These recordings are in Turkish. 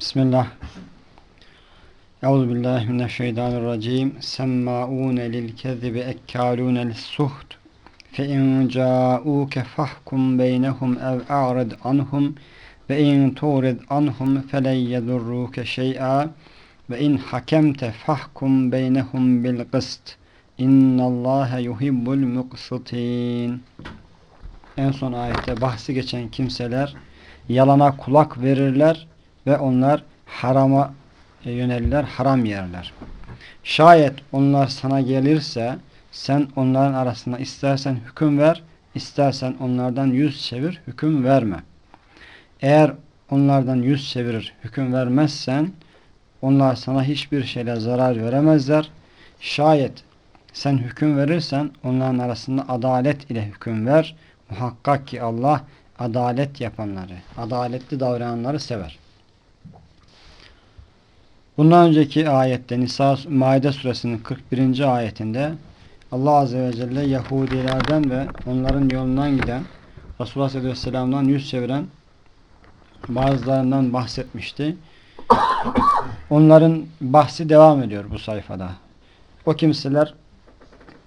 Bismillah. Euzu billahi mineşşeytanirracim. Semma'une lil kezibi ekkalune lis-suht. Fe in ca'uke fahkum beynehum ev a'rid anhum ve in turid anhum felen yedurruke şey'a ve in hakemte fahkum beynehum bil kıst. İnnallâhe yuhibbul muqsitin. En son ayette bahsi geçen kimseler yalana kulak verirler ve onlar harama yönelirler, haram yerler. Şayet onlar sana gelirse sen onların arasında istersen hüküm ver, istersen onlardan yüz çevir, hüküm verme. Eğer onlardan yüz çevirir, hüküm vermezsen onlar sana hiçbir şeyle zarar veremezler. Şayet sen hüküm verirsen onların arasında adalet ile hüküm ver. Muhakkak ki Allah adalet yapanları, adaletli davrananları sever. Bundan önceki ayette Nisa Maide suresinin 41. ayetinde Allah Azze ve Celle Yahudilerden ve onların yolundan giden Resulullah Aleyhisselam'dan yüz çeviren bazılarından bahsetmişti. Onların bahsi devam ediyor bu sayfada. O kimseler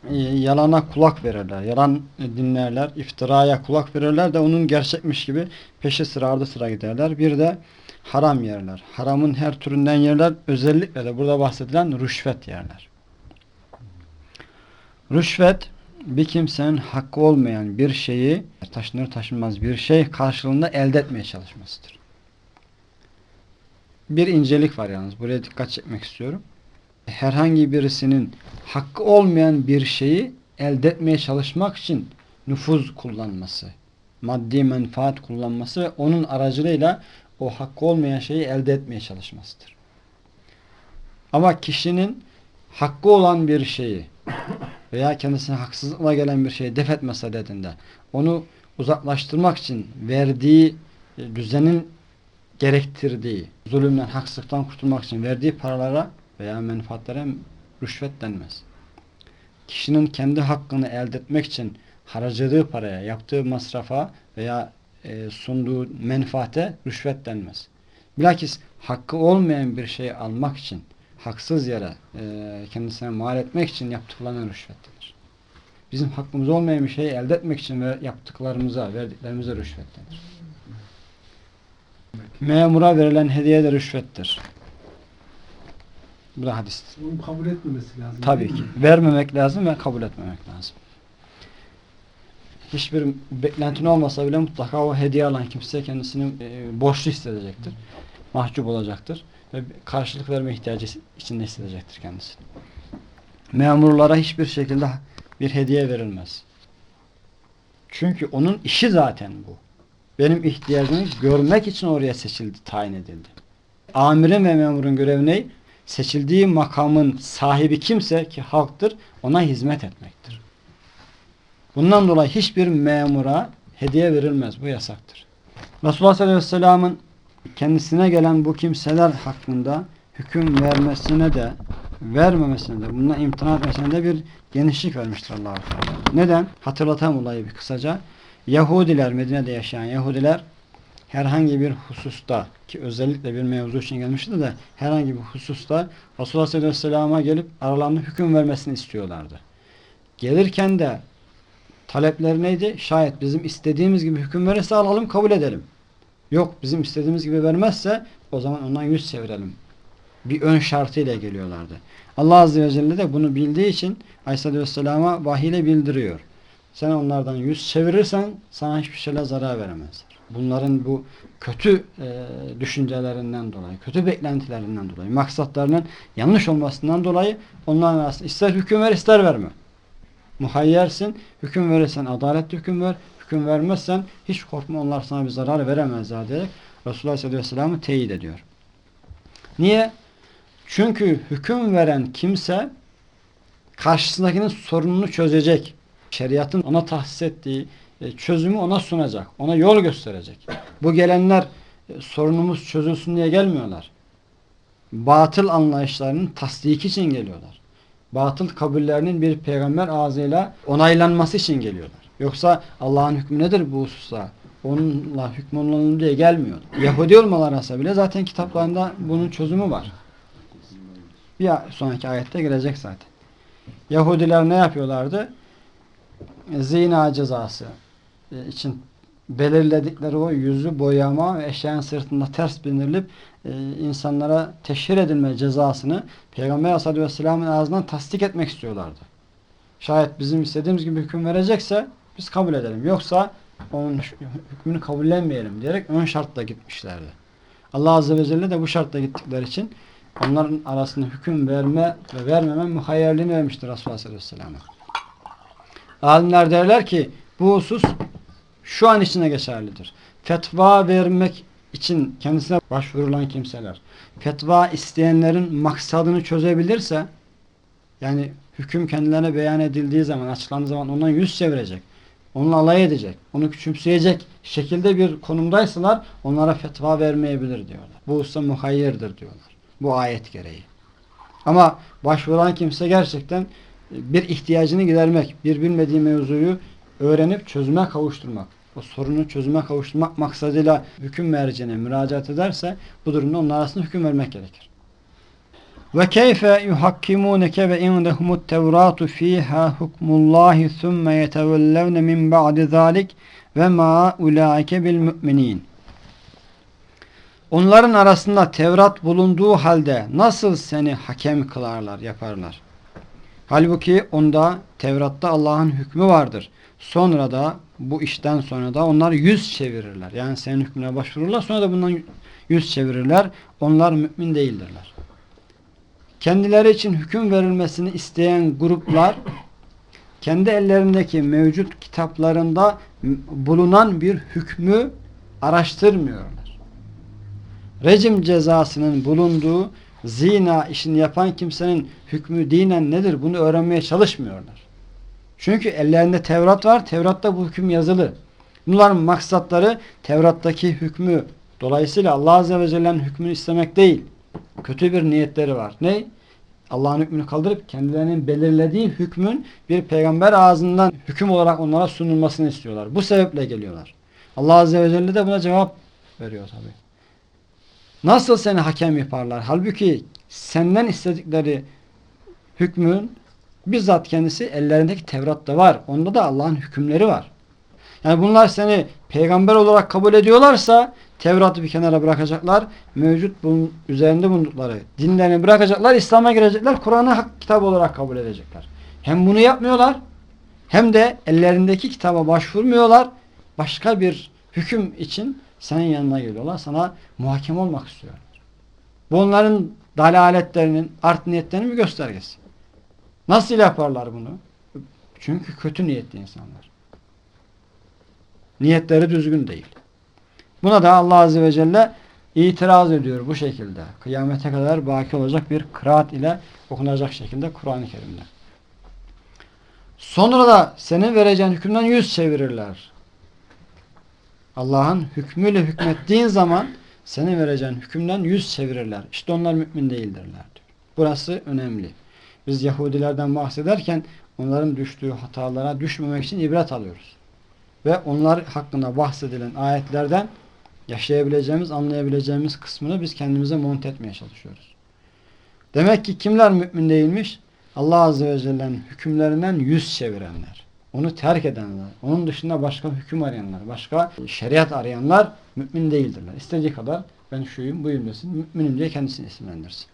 e, yalana kulak verirler, yalan dinlerler, iftiraya kulak verirler de onun gerçekmiş gibi peşi sıra ardı sıra giderler. Bir de haram yerler. Haramın her türünden yerler. Özellikle de burada bahsedilen rüşvet yerler. Rüşvet bir kimsenin hakkı olmayan bir şeyi taşınır taşınmaz bir şey karşılığında elde etmeye çalışmasıdır. Bir incelik var yalnız. Buraya dikkat çekmek istiyorum. Herhangi birisinin hakkı olmayan bir şeyi elde etmeye çalışmak için nüfuz kullanması, maddi menfaat kullanması ve onun aracılığıyla o hakkı olmayan şeyi elde etmeye çalışmasıdır. Ama kişinin hakkı olan bir şeyi veya kendisine haksızlıkla gelen bir şeyi def etme sadedinde onu uzaklaştırmak için verdiği e, düzenin gerektirdiği zulümden, haksızlıktan kurtulmak için verdiği paralara veya menfaatlere rüşvet denmez. Kişinin kendi hakkını elde etmek için harcadığı paraya, yaptığı masrafa veya e, sunduğu menfaate rüşvet denmez. Bilakis hakkı olmayan bir şeyi almak için haksız yere e, kendisine mal etmek için yaptıklarına rüşvet denir. Bizim hakkımız olmayan bir şeyi elde etmek için ve yaptıklarımıza, verdiklerimize rüşvet denir. Memura verilen hediye de rüşvettir. Bu da hadistir. Onu kabul etmemesi lazım. Tabii ki. Vermemek lazım ve kabul etmemek lazım. Hiçbir beklentin olmasa bile mutlaka o hediye alan kimse kendisini e, borçlu hissedecektir. Mahcup olacaktır. Ve karşılık verme ihtiyacı içinde hissedecektir kendisini. Memurlara hiçbir şekilde bir hediye verilmez. Çünkü onun işi zaten bu. Benim ihtiyacımı görmek için oraya seçildi, tayin edildi. Amirin ve memurun görevi ne? Seçildiği makamın sahibi kimse ki halktır, ona hizmet etmektir. Bundan dolayı hiçbir memura hediye verilmez. Bu yasaktır. Resulullah sallallahu aleyhi ve sellem'in kendisine gelen bu kimseler hakkında hüküm vermesine de vermemesine de bundan imtina etmesine de bir genişlik vermiştir allah Teala. Neden? Hatırlatam olayı bir kısaca. Yahudiler, Medine'de yaşayan Yahudiler herhangi bir hususta ki özellikle bir mevzu için gelmişti de herhangi bir hususta Resulullah sallallahu aleyhi ve sellem'e gelip aralarında hüküm vermesini istiyorlardı. Gelirken de talepleri neydi? Şayet bizim istediğimiz gibi hüküm verirse alalım kabul edelim. Yok bizim istediğimiz gibi vermezse o zaman ondan yüz çevirelim. Bir ön şartıyla geliyorlardı. Allah Azze ve Celle de bunu bildiği için Aleyhisselatü Vesselam'a vahiyle bildiriyor. Sen onlardan yüz çevirirsen sana hiçbir şeyle zarar veremezler. Bunların bu kötü e, düşüncelerinden dolayı, kötü beklentilerinden dolayı, maksatlarının yanlış olmasından dolayı onların arasında ister hüküm ver ister verme. Muhayyersin, hüküm verirsen adaletli hüküm ver, hüküm vermezsen hiç korkma onlar sana bir zarar veremezler diyerek Resulullah sallallahu aleyhi ve sellem'i teyit ediyor. Niye? Çünkü hüküm veren kimse karşısındakinin sorununu çözecek. Şeriatın ona tahsis ettiği e, çözümü ona sunacak. Ona yol gösterecek. Bu gelenler e, sorunumuz çözülsün diye gelmiyorlar. Batıl anlayışlarının tasdiki için geliyorlar. Batıl kabullerinin bir peygamber ağzıyla onaylanması için geliyorlar. Yoksa Allah'ın hükmü nedir bu hususta? onunla hükmolunalım diye gelmiyor. Yahudi olmaları bile zaten kitaplarında bunun çözümü var. Bir sonraki ayette gelecek zaten. Yahudiler ne yapıyorlardı? Zina cezası e, için belirledikleri o yüzü boyama ve eşeğin sırtında ters bindirilip e, insanlara teşhir edilme cezasını Peygamber Aleyhisselatü Vesselam'ın ağzından tasdik etmek istiyorlardı. Şayet bizim istediğimiz gibi hüküm verecekse biz kabul edelim. Yoksa onun hükmünü kabullenmeyelim diyerek ön şartla gitmişlerdi. Allah Azze ve Celle de bu şartla gittikleri için onların arasında hüküm verme ve vermeme muhayyerliğini vermiştir Resulullah sallallahu aleyhi ve sellem'e. Alimler derler ki bu husus şu an içine geçerlidir. Fetva vermek için kendisine başvurulan kimseler fetva isteyenlerin maksadını çözebilirse yani hüküm kendilerine beyan edildiği zaman, açıklandığı zaman ondan yüz çevirecek. Onunla alay edecek. Onu küçümseyecek şekilde bir konumdaysalar onlara fetva vermeyebilir diyorlar. Bu usta muhayyirdir diyorlar. Bu ayet gereği. Ama başvuran kimse gerçekten bir ihtiyacını gidermek, bir bilmediği mevzuyu öğrenip çözüme kavuşturmak, o sorunu çözüme kavuşturmak maksadıyla hüküm mercine müracaat ederse bu durumda onun arasında hüküm vermek gerekir. Ve keyfe yuhakkimuneke ve indehumut tevratu fiha hukmullahi thumme yetevellevne min ba'di zalik ve ma ulaike bil müminin. Onların arasında Tevrat bulunduğu halde nasıl seni hakem kılarlar, yaparlar? Halbuki onda Tevrat'ta Allah'ın hükmü vardır. Sonra da bu işten sonra da onlar yüz çevirirler. Yani senin hükmüne başvururlar. Sonra da bundan yüz çevirirler. Onlar mümin değildirler. Kendileri için hüküm verilmesini isteyen gruplar kendi ellerindeki mevcut kitaplarında bulunan bir hükmü araştırmıyorlar. Rejim cezasının bulunduğu zina işini yapan kimsenin hükmü dinen nedir bunu öğrenmeye çalışmıyorlar. Çünkü ellerinde Tevrat var. Tevrat'ta bu hüküm yazılı. Bunların maksatları Tevrat'taki hükmü dolayısıyla Allah Azze ve Celle'nin hükmünü istemek değil. Kötü bir niyetleri var. Ne? Allah'ın hükmünü kaldırıp kendilerinin belirlediği hükmün bir peygamber ağzından hüküm olarak onlara sunulmasını istiyorlar. Bu sebeple geliyorlar. Allah Azze ve Celle de buna cevap veriyor tabi. Nasıl seni hakem yaparlar? Halbuki senden istedikleri hükmün bizzat kendisi ellerindeki Tevrat'ta var. Onda da Allah'ın hükümleri var. Yani bunlar seni peygamber olarak kabul ediyorlarsa Tevrat'ı bir kenara bırakacaklar. Mevcut bunun üzerinde bulundukları dinlerini bırakacaklar. İslam'a girecekler. Kur'an'ı kitap olarak kabul edecekler. Hem bunu yapmıyorlar hem de ellerindeki kitaba başvurmuyorlar. Başka bir hüküm için senin yanına geliyorlar. Sana muhakeme olmak istiyorlar. Bu onların dalaletlerinin, art niyetlerinin bir göstergesi. Nasıl yaparlar bunu? Çünkü kötü niyetli insanlar. Niyetleri düzgün değil. Buna da Allah Azze ve Celle itiraz ediyor bu şekilde. Kıyamete kadar baki olacak bir kıraat ile okunacak şekilde Kur'an-ı Kerim'de. Sonra da senin vereceğin hükümden yüz çevirirler. Allah'ın hükmüyle hükmettiğin zaman senin vereceğin hükümden yüz çevirirler. İşte onlar mümin değildirler. Burası önemli. Biz Yahudilerden bahsederken onların düştüğü hatalara düşmemek için ibret alıyoruz. Ve onlar hakkında bahsedilen ayetlerden yaşayabileceğimiz, anlayabileceğimiz kısmını biz kendimize monte etmeye çalışıyoruz. Demek ki kimler mümin değilmiş? Allah Azze ve Celle'nin hükümlerinden yüz çevirenler Onu terk edenler. Onun dışında başka hüküm arayanlar. Başka şeriat arayanlar mümin değildirler. İstediği kadar ben şuyum buyum desin. Müminim diye kendisini isimlendirsin.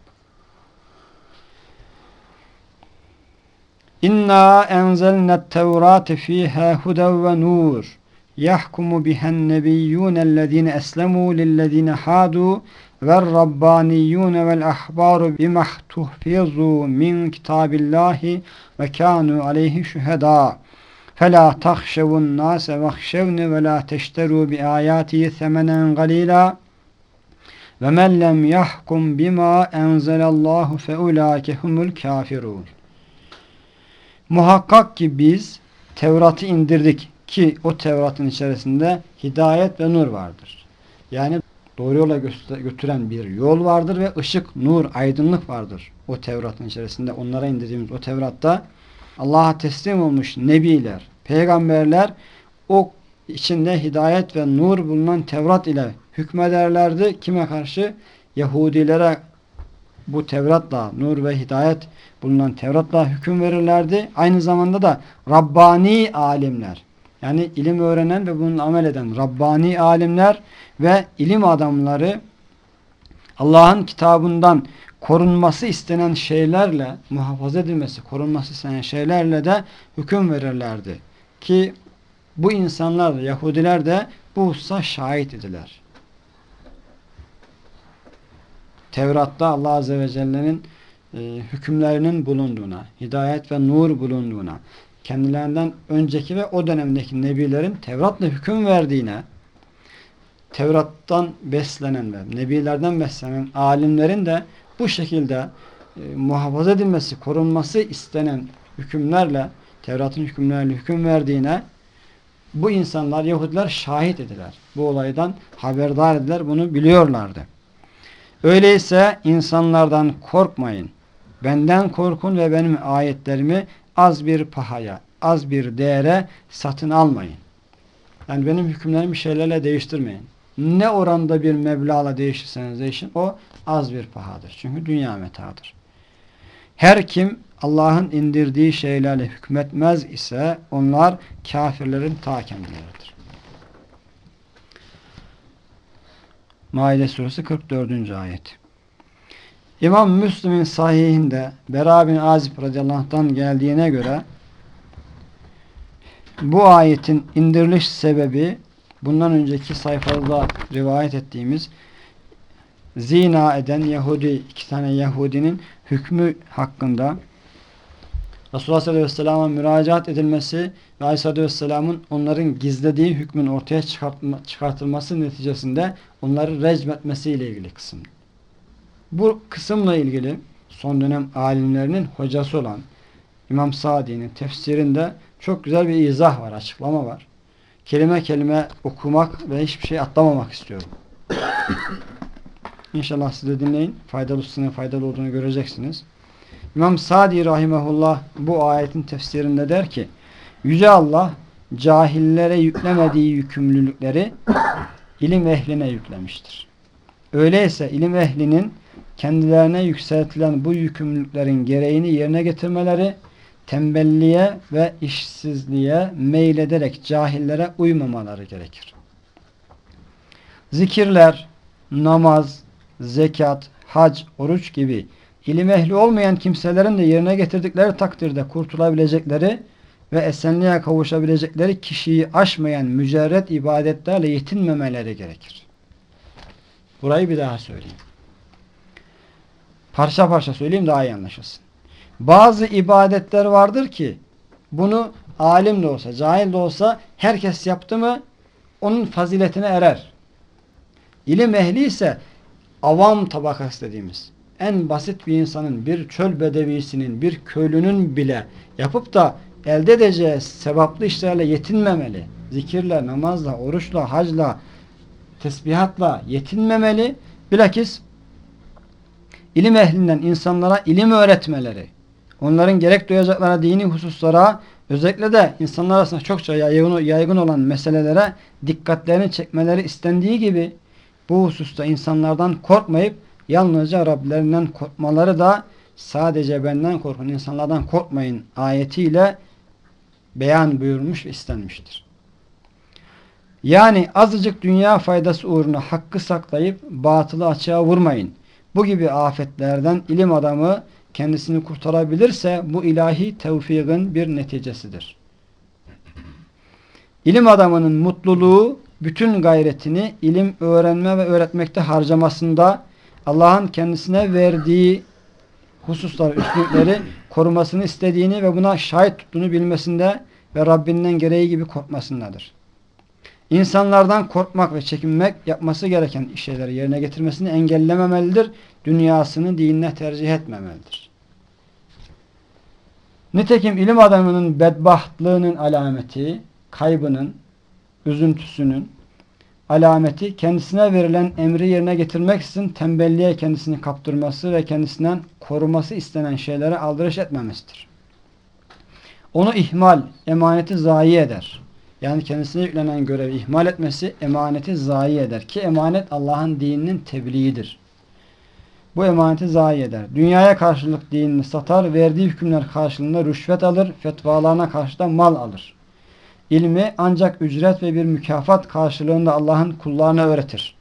İnna enzelnet tevrate fiha huden ve nur. Yahkumu bihen nebiyyûnellezîne eslemû lillezîne hâdû والربانيون والأحبار بما احتفظوا من كتاب الله وكانوا عليه شهداء فلا تخشوا الناس واخشوني ولا تشتروا بآياتي ثمنا قليلا ومن لم يحكم بما أنزل الله فأولئك هم الكافرون Muhakkak ki biz Tevrat'ı indirdik ki o Tevrat'ın içerisinde hidayet ve nur vardır. Yani doğru yola götüren bir yol vardır ve ışık, nur, aydınlık vardır. O Tevrat'ın içerisinde onlara indirdiğimiz o Tevrat'ta Allah'a teslim olmuş nebiler, peygamberler o içinde hidayet ve nur bulunan Tevrat ile hükmederlerdi. Kime karşı? Yahudilere bu Tevrat'la, nur ve hidayet bulunan Tevrat'la hüküm verirlerdi. Aynı zamanda da Rabbani alimler, yani ilim öğrenen ve bunun amel eden Rabbani alimler ve ilim adamları Allah'ın kitabından korunması istenen şeylerle, muhafaza edilmesi, korunması istenen şeylerle de hüküm verirlerdi. Ki bu insanlar da, Yahudiler de bu hususa şahit idiler. Tevrat'ta Allah Azze ve Celle'nin e, hükümlerinin bulunduğuna, hidayet ve nur bulunduğuna, kendilerinden önceki ve o dönemdeki nebilerin Tevrat'la hüküm verdiğine, Tevrat'tan beslenen ve nebilerden beslenen alimlerin de bu şekilde e, muhafaza edilmesi, korunması istenen hükümlerle, Tevrat'ın hükümlerle hüküm verdiğine bu insanlar, Yahudiler şahit ediler. Bu olaydan haberdar ediler, bunu biliyorlardı. Öyleyse insanlardan korkmayın. Benden korkun ve benim ayetlerimi az bir pahaya, az bir değere satın almayın. Yani benim hükümlerimi şeylerle değiştirmeyin. Ne oranda bir meblağla değiştirseniz değişin o az bir pahadır. Çünkü dünya metadır. Her kim Allah'ın indirdiği şeylerle hükmetmez ise onlar kafirlerin ta kendileridir. Maide suresi 44. ayet. İmam Müslim'in sahihinde Bera bin Azib radıyallahu anh'tan geldiğine göre bu ayetin indiriliş sebebi bundan önceki sayfalarda rivayet ettiğimiz zina eden Yahudi, iki tane Yahudinin hükmü hakkında Resulullah sallallahu aleyhi ve sellem'e müracaat edilmesi ve aleyhissalatü vesselamın onların gizlediği hükmün ortaya çıkartma, çıkartılması neticesinde onları recmetmesiyle ilgili kısım. Bu kısımla ilgili son dönem alimlerinin hocası olan İmam Sadi'nin tefsirinde çok güzel bir izah var, açıklama var. Kelime kelime okumak ve hiçbir şey atlamamak istiyorum. İnşallah siz de dinleyin. Faydalı faydalı olduğunu göreceksiniz. İmam Sadi rahimahullah bu ayetin tefsirinde der ki Yüce Allah cahillere yüklemediği yükümlülükleri ilim ehline yüklemiştir. Öyleyse ilim ehlinin kendilerine yükseltilen bu yükümlülüklerin gereğini yerine getirmeleri tembelliğe ve işsizliğe meylederek cahillere uymamaları gerekir. Zikirler, namaz, zekat, hac, oruç gibi ilim ehli olmayan kimselerin de yerine getirdikleri takdirde kurtulabilecekleri ve esenliğe kavuşabilecekleri kişiyi aşmayan mücerret ibadetlerle yetinmemeleri gerekir. Burayı bir daha söyleyeyim. Parça parça söyleyeyim daha iyi anlaşılsın. Bazı ibadetler vardır ki bunu alim de olsa, cahil de olsa herkes yaptı mı onun faziletine erer. İlim ehli ise avam tabakası dediğimiz en basit bir insanın, bir çöl bedevisinin, bir köylünün bile yapıp da elde edeceği sevaplı işlerle yetinmemeli. Zikirle, namazla, oruçla, hacla, tesbihatla yetinmemeli. Bilakis ilim ehlinden insanlara ilim öğretmeleri, onların gerek duyacakları dini hususlara, özellikle de insanlar arasında çokça yaygın, yaygın olan meselelere dikkatlerini çekmeleri istendiği gibi bu hususta insanlardan korkmayıp Yalnızca Rablerinden korkmaları da sadece benden korkun, insanlardan korkmayın ayetiyle beyan buyurmuş ve istenmiştir. Yani azıcık dünya faydası uğruna hakkı saklayıp batılı açığa vurmayın. Bu gibi afetlerden ilim adamı kendisini kurtarabilirse bu ilahi tevfikin bir neticesidir. İlim adamının mutluluğu bütün gayretini ilim öğrenme ve öğretmekte harcamasında Allah'ın kendisine verdiği hususlar, üstünlükleri korumasını istediğini ve buna şahit tuttuğunu bilmesinde ve Rabbinden gereği gibi korkmasındadır. İnsanlardan korkmak ve çekinmek yapması gereken şeyleri yerine getirmesini engellememelidir. Dünyasını dinine tercih etmemelidir. Nitekim ilim adamının bedbahtlığının alameti, kaybının, üzüntüsünün, alameti kendisine verilen emri yerine getirmek için tembelliğe kendisini kaptırması ve kendisinden koruması istenen şeylere aldırış etmemesidir. Onu ihmal, emaneti zayi eder. yani kendisine yüklenen görevi ihmal etmesi emaneti zayi eder. Ki emanet Allah'ın dininin tebliğidir. Bu emaneti zayi eder. Dünyaya karşılık dinini satar, verdiği hükümler karşılığında rüşvet alır, fetvalarına karşı da mal alır. İlmi ancak ücret ve bir mükafat karşılığında Allah'ın kullarına öğretir.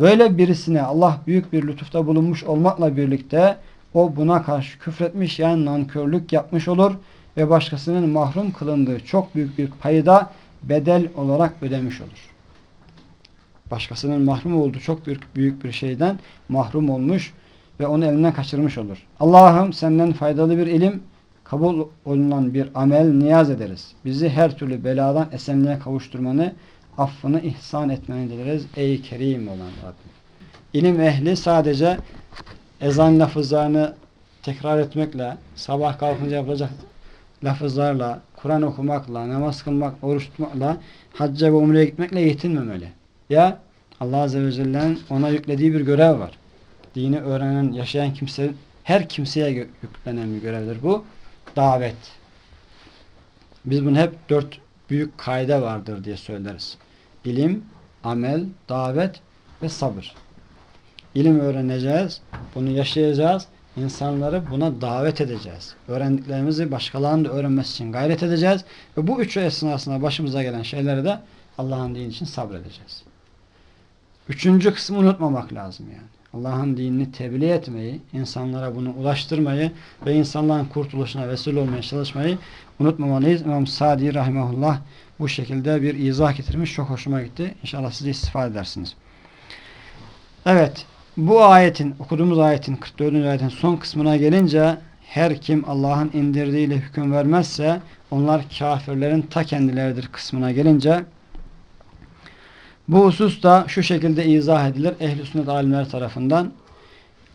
Böyle birisine Allah büyük bir lütufta bulunmuş olmakla birlikte o buna karşı küfretmiş yani nankörlük yapmış olur ve başkasının mahrum kılındığı çok büyük bir payı da bedel olarak ödemiş olur. Başkasının mahrum olduğu çok büyük, büyük bir şeyden mahrum olmuş ve onu elinden kaçırmış olur. Allah'ım senden faydalı bir ilim, kabul olunan bir amel niyaz ederiz. Bizi her türlü beladan esenliğe kavuşturmanı, affını ihsan etmeni dileriz. Ey Kerim olan Rabbim. İlim ehli sadece ezan lafızlarını tekrar etmekle, sabah kalkınca yapılacak lafızlarla, Kur'an okumakla, namaz kılmak, oruç tutmakla, hacca ve umreye gitmekle yetinmemeli. Ya Allah Azze ve Celle'nin ona yüklediği bir görev var. Dini öğrenen, yaşayan kimse, her kimseye yüklenen bir görevdir bu. Davet. Biz bunu hep dört büyük kaide vardır diye söyleriz. İlim, amel, davet ve sabır. İlim öğreneceğiz, bunu yaşayacağız, insanları buna davet edeceğiz. Öğrendiklerimizi başkalarının da öğrenmesi için gayret edeceğiz ve bu üçü esnasında başımıza gelen şeyleri de Allah'ın dini için sabredeceğiz. Üçüncü kısmı unutmamak lazım yani. Allah'ın dinini tebliğ etmeyi, insanlara bunu ulaştırmayı ve insanların kurtuluşuna vesile olmaya çalışmayı unutmamalıyız. İmam Sadi Rahimahullah bu şekilde bir izah getirmiş. Çok hoşuma gitti. İnşallah siz de istifade edersiniz. Evet. Bu ayetin, okuduğumuz ayetin 44. ayetin son kısmına gelince her kim Allah'ın indirdiğiyle hüküm vermezse onlar kafirlerin ta kendileridir kısmına gelince bu husus da şu şekilde izah edilir ehl-i sünnet alimler tarafından.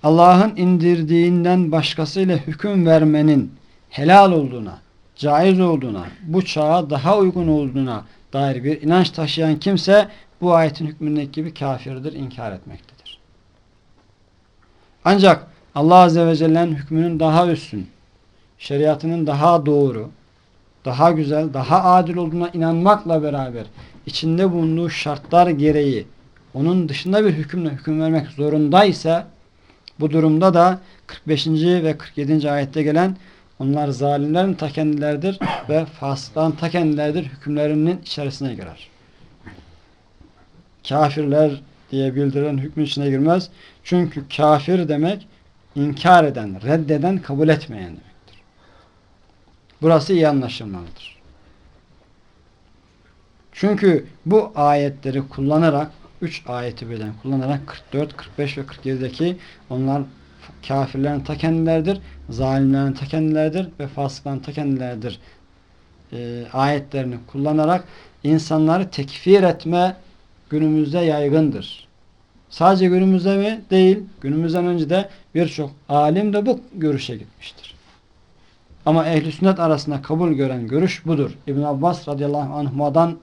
Allah'ın indirdiğinden başkasıyla hüküm vermenin helal olduğuna, caiz olduğuna, bu çağa daha uygun olduğuna dair bir inanç taşıyan kimse bu ayetin hükmündeki gibi kafirdir, inkar etmektedir. Ancak Allah Azze ve Celle'nin hükmünün daha üstün, şeriatının daha doğru, daha güzel, daha adil olduğuna inanmakla beraber içinde bulunduğu şartlar gereği onun dışında bir hükümle hüküm vermek zorundaysa bu durumda da 45. ve 47. ayette gelen onlar zalimlerin ta kendileridir ve fasıkların ta kendileridir hükümlerinin içerisine girer. Kafirler diye bildirilen hükmün içine girmez. Çünkü kafir demek inkar eden, reddeden, kabul etmeyen demektir. Burası iyi anlaşılmalıdır. Çünkü bu ayetleri kullanarak 3 ayeti birden kullanarak 44, 45 ve 47'deki onlar kafirlerin ta kendileridir, zalimlerin ta kendileridir ve fasıkların ta kendileridir e, ayetlerini kullanarak insanları tekfir etme günümüzde yaygındır. Sadece günümüzde mi? Değil. Günümüzden önce de birçok alim de bu görüşe gitmiştir. Ama ehli sünnet arasında kabul gören görüş budur. İbn Abbas radıyallahu anh'dan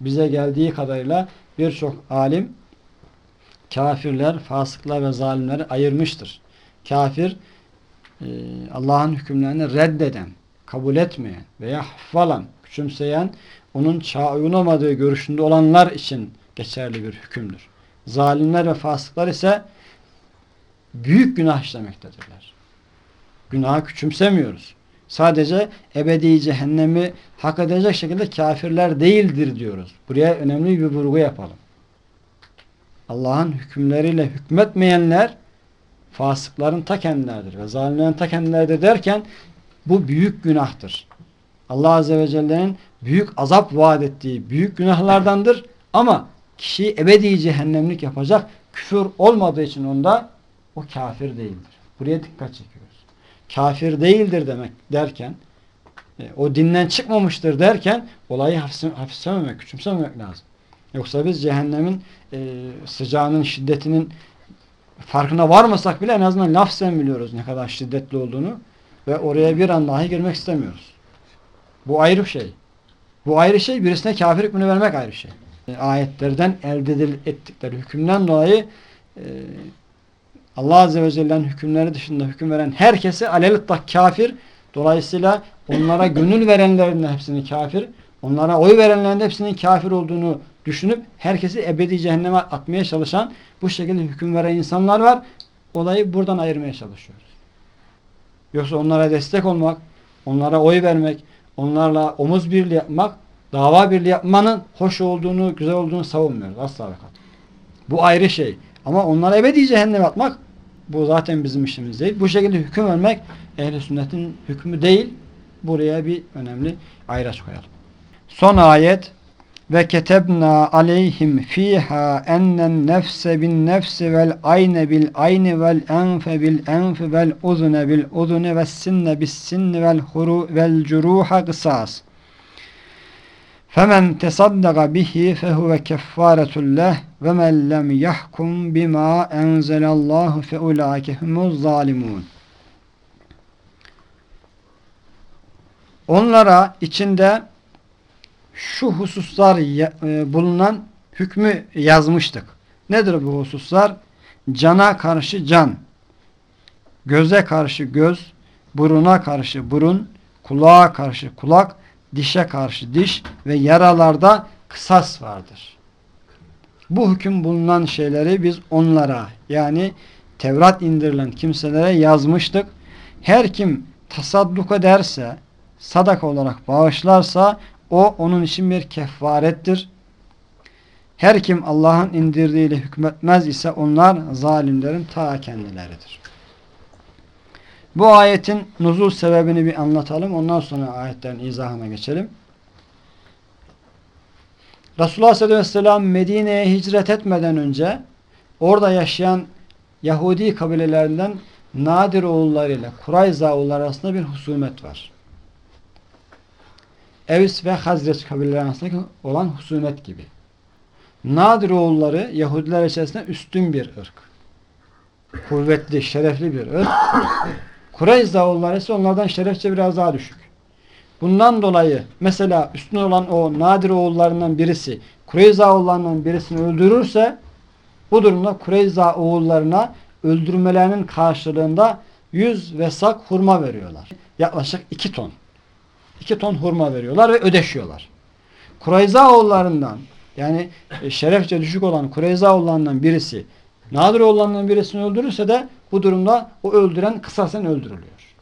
bize geldiği kadarıyla birçok alim kafirler, fasıklar ve zalimleri ayırmıştır. Kafir e, Allah'ın hükümlerini reddeden, kabul etmeyen veya falan küçümseyen, onun çağa uygun görüşünde olanlar için geçerli bir hükümdür. Zalimler ve fasıklar ise büyük günah işlemektedirler. Günahı küçümsemiyoruz. Sadece ebedi cehennemi hak edecek şekilde kafirler değildir diyoruz. Buraya önemli bir vurgu yapalım. Allah'ın hükümleriyle hükmetmeyenler fasıkların ta kendileridir ve zalimlerin ta kendileridir derken bu büyük günahtır. Allah Azze ve Celle'nin büyük azap vaat ettiği büyük günahlardandır ama kişiyi ebedi cehennemlik yapacak küfür olmadığı için onda o kafir değildir. Buraya dikkat çekiyoruz kafir değildir demek derken e, o dinden çıkmamıştır derken olayı hafiflememek, küçümsememek lazım. Yoksa biz cehennemin e, sıcağının, şiddetinin farkına varmasak bile en azından lafzen biliyoruz ne kadar şiddetli olduğunu ve oraya bir an dahi girmek istemiyoruz. Bu ayrı şey. Bu ayrı şey birisine kafir hükmünü vermek ayrı şey. E, ayetlerden elde ettikleri hükümden dolayı e, Allah Azze ve Celle'nin hükümleri dışında hüküm veren herkesi alelittak kafir. Dolayısıyla onlara gönül verenlerin de hepsini kafir. onlara oy verenlerin hepsinin kafir olduğunu düşünüp herkesi ebedi cehenneme atmaya çalışan bu şekilde hüküm veren insanlar var. Olayı buradan ayırmaya çalışıyoruz. Yoksa onlara destek olmak, onlara oy vermek, onlarla omuz birliği yapmak, dava birliği yapmanın hoş olduğunu, güzel olduğunu savunmuyoruz. Asla ve. Bu ayrı şey. Ama onlara ebedi cehenneme atmak bu zaten bizim işimiz değil. Bu şekilde hüküm vermek ehl sünnetin hükmü değil. Buraya bir önemli ayraç koyalım. Son ayet ve ketebna aleyhim fiha ennen nefse bin nefsi vel ayne bil ayni vel enfe bil enfi vel uzune bil uzune ve sinne bis sinni vel huru vel curuha kısas. Femen tesaddaga bihi fehuve keffaretul leh ve men lem yahkum bima enzelallahu fe ulaike humuz zalimun. Onlara içinde şu hususlar e, bulunan hükmü yazmıştık. Nedir bu hususlar? Cana karşı can, göze karşı göz, buruna karşı burun, kulağa karşı kulak, dişe karşı diş ve yaralarda kısas vardır. Bu hüküm bulunan şeyleri biz onlara yani Tevrat indirilen kimselere yazmıştık. Her kim tasadduk ederse, sadaka olarak bağışlarsa o onun için bir kefarettir. Her kim Allah'ın indirdiğiyle hükmetmez ise onlar zalimlerin ta kendileridir. Bu ayetin nuzul sebebini bir anlatalım. Ondan sonra ayetlerin izahına geçelim. Resulullah sallallahu aleyhi ve sellem Medine'ye hicret etmeden önce orada yaşayan Yahudi kabilelerinden Nadir oğullarıyla Kurayza oğulları arasında bir husumet var. Evs ve Hazret kabileleri arasındaki olan husumet gibi. Nadir oğulları Yahudiler içerisinde üstün bir ırk. Kuvvetli, şerefli bir ırk. Kureyza oğulları ise onlardan şerefçe biraz daha düşük. Bundan dolayı mesela üstün olan o Nadir oğullarından birisi Kureyza oğullarından birisini öldürürse bu durumda Kureyza oğullarına öldürmelerinin karşılığında 100 vesak hurma veriyorlar. Yaklaşık 2 ton. 2 ton hurma veriyorlar ve ödeşiyorlar. Kureyza oğullarından yani e, şerefçe düşük olan Kureyza oğullarından birisi Nadir oğullarından birisini öldürürse de bu durumda o öldüren kısasen öldürülüyor.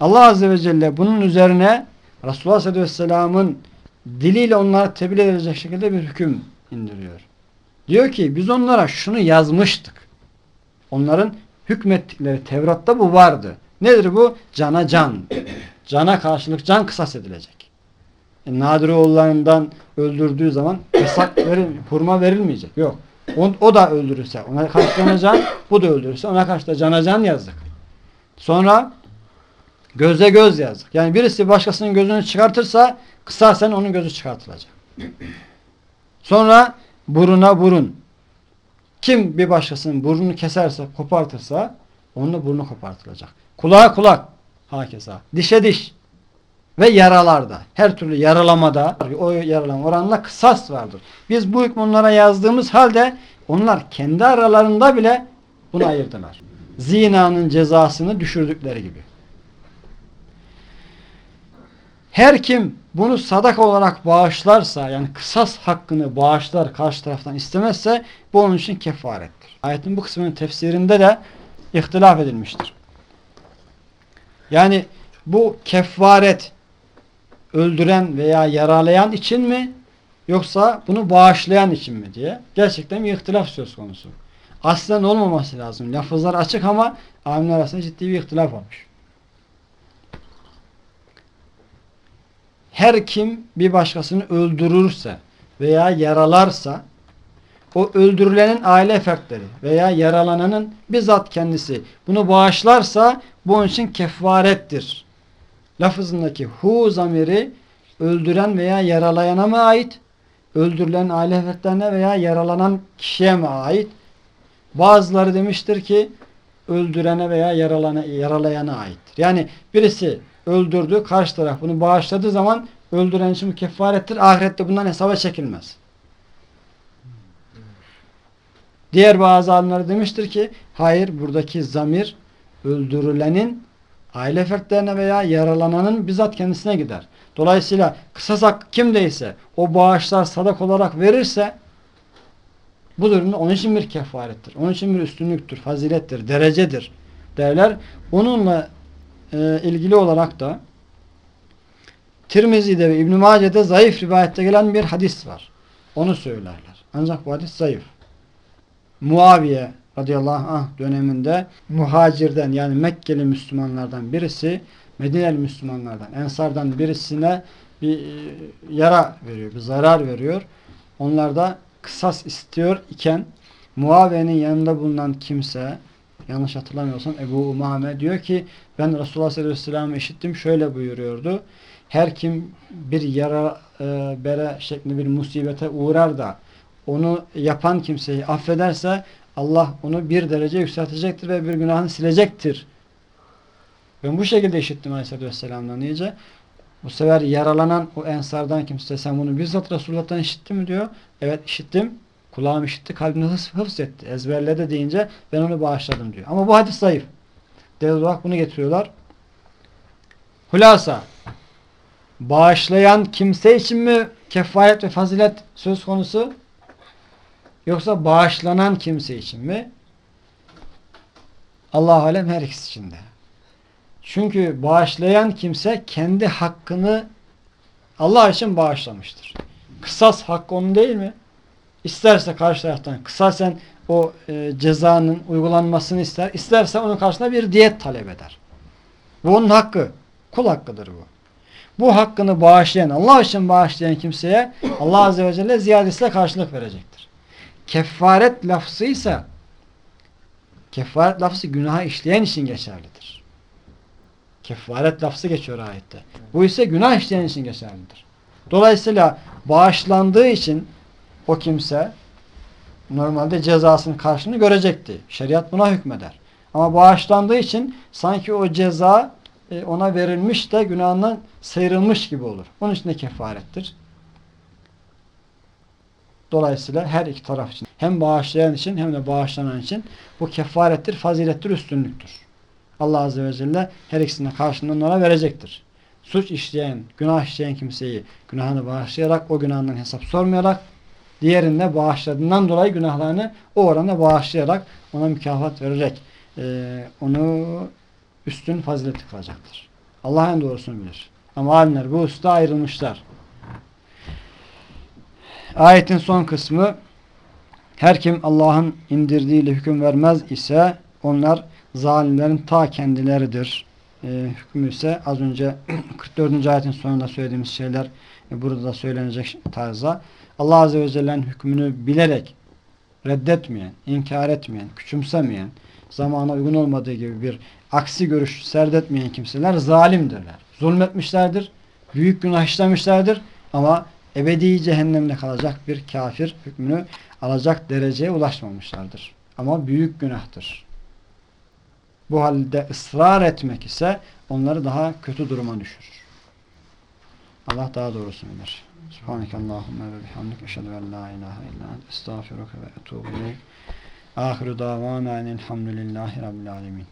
Allah Azze ve Celle bunun üzerine Resulullah Sallallahu Aleyhi ve Sellem'in diliyle onlara tebliğ edilecek şekilde bir hüküm indiriyor. Diyor ki biz onlara şunu yazmıştık. Onların hükmettikleri Tevrat'ta bu vardı. Nedir bu? Cana can. Cana karşılık can kısas edilecek. E, Nadir oğullarından öldürdüğü zaman hesap veril, hurma verilmeyecek. Yok. O, o da öldürürse ona karşı cana can, bu da öldürürse ona karşı da cana can yazdık. Sonra göze göz yazdık. Yani birisi başkasının gözünü çıkartırsa kısasen onun gözü çıkartılacak. Sonra buruna burun. Kim bir başkasının burnunu keserse, kopartırsa onun da burnu kopartılacak. Kulağa kulak. Hakeza. Dişe diş. Ve yaralarda. Her türlü yaralamada o yaralama oranla kısas vardır. Biz bu hükmü onlara yazdığımız halde onlar kendi aralarında bile bunu ayırdılar. Zinanın cezasını düşürdükleri gibi. Her kim bunu sadaka olarak bağışlarsa yani kısas hakkını bağışlar karşı taraftan istemezse bu onun için kefarettir. Ayetin bu kısmının tefsirinde de ihtilaf edilmiştir. Yani bu kefaret öldüren veya yaralayan için mi yoksa bunu bağışlayan için mi diye gerçekten bir ihtilaf söz konusu. Aslen olmaması lazım. Lafızlar açık ama alimler arasında ciddi bir ihtilaf olmuş. Her kim bir başkasını öldürürse veya yaralarsa o öldürülenin aile fertleri veya yaralananın bizzat kendisi bunu bağışlarsa bu onun için kefarettir. Lafızındaki hu zamiri öldüren veya yaralayana mı ait? Öldürülen aile fertlerine veya yaralanan kişiye mi ait? Bazıları demiştir ki öldürene veya yaralana, yaralayana aittir. Yani birisi öldürdü, karşı taraf bunu bağışladığı zaman öldüren için kefarettir. Ahirette bundan hesaba çekilmez. Diğer bazı alimler demiştir ki hayır buradaki zamir öldürülenin aile fertlerine veya yaralananın bizzat kendisine gider. Dolayısıyla kısas hakkı kimdeyse o bağışlar sadak olarak verirse bu durumda onun için bir kefarettir. Onun için bir üstünlüktür, fazilettir, derecedir derler. Onunla e, ilgili olarak da Tirmizi'de ve İbn-i Mace'de zayıf rivayette gelen bir hadis var. Onu söylerler. Ancak bu hadis zayıf. Muaviye radıyallahu anh döneminde muhacirden yani Mekkeli Müslümanlardan birisi Medineli Müslümanlardan, Ensardan birisine bir e, yara veriyor, bir zarar veriyor. Onlar da kısas istiyor iken Muaviye'nin yanında bulunan kimse yanlış hatırlamıyorsam Ebu Umame diyor ki ben Resulullah sallallahu aleyhi ve sellem'i işittim şöyle buyuruyordu. Her kim bir yara e, bere şeklinde bir musibete uğrar da onu yapan kimseyi affederse Allah onu bir derece yükseltecektir ve bir günahını silecektir. Ben bu şekilde işittim Aleyhisselatü Vesselam'dan iyice. Bu sefer yaralanan o ensardan kimse sen bunu bizzat Resulullah'tan işittin mi diyor. Evet işittim. Kulağım işitti. Kalbimde hıfz, hıfz etti. Ezberledi deyince ben onu bağışladım diyor. Ama bu hadis zayıf. Delil olarak bunu getiriyorlar. Hulasa bağışlayan kimse için mi kefaret ve fazilet söz konusu? Yoksa bağışlanan kimse için mi? Allah alem her ikisi için de. Çünkü bağışlayan kimse kendi hakkını Allah için bağışlamıştır. Kısas hakkı onun değil mi? İsterse karşı taraftan kısasen o e, cezanın uygulanmasını ister. İsterse onun karşısında bir diyet talep eder. Bu onun hakkı. Kul hakkıdır bu. Bu hakkını bağışlayan, Allah için bağışlayan kimseye Allah Azze ve Celle ziyadesiyle karşılık verecektir. Kefaret lafzı ise kefaret lafzı günahı işleyen için geçerlidir. Kefaret lafzı geçiyor ayette. Bu ise günah işleyen için geçerlidir. Dolayısıyla bağışlandığı için o kimse normalde cezasının karşılığını görecekti. Şeriat buna hükmeder. Ama bağışlandığı için sanki o ceza e, ona verilmiş de günahından sıyrılmış gibi olur. Onun için de kefarettir. Dolayısıyla her iki taraf için hem bağışlayan için hem de bağışlanan için bu kefarettir, fazilettir, üstünlüktür. Allah Azze ve Celle her ikisine karşılığını onlara verecektir. Suç işleyen, günah işleyen kimseyi günahını bağışlayarak, o günahından hesap sormayarak, diğerinde bağışladığından dolayı günahlarını o oranda bağışlayarak ona mükafat vererek e, onu üstün faziletli kılacaktır. Allah en doğrusunu bilir. Ama alimler bu usta ayrılmışlar. Ayetin son kısmı her kim Allah'ın indirdiğiyle hüküm vermez ise onlar zalimlerin ta kendileridir. E, hükmü ise az önce 44. ayetin sonunda söylediğimiz şeyler e, burada da söylenecek tarzda. Allah Azze ve Celle'nin hükmünü bilerek reddetmeyen, inkar etmeyen, küçümsemeyen, zamana uygun olmadığı gibi bir aksi görüş serdetmeyen kimseler zalimdirler. Zulmetmişlerdir, büyük günah işlemişlerdir ama ebedi cehennemde kalacak bir kafir hükmünü alacak dereceye ulaşmamışlardır. Ama büyük günahtır. Bu halde ısrar etmek ise onları daha kötü duruma düşürür. Allah daha doğrusunu bilir. Subhaneke Allahümme ve bihamdik. Eşhedü en la ilahe illa ent. Estağfiruke ve etubu ileyk. Ahiru davana enelhamdülillahi rabbil alemin.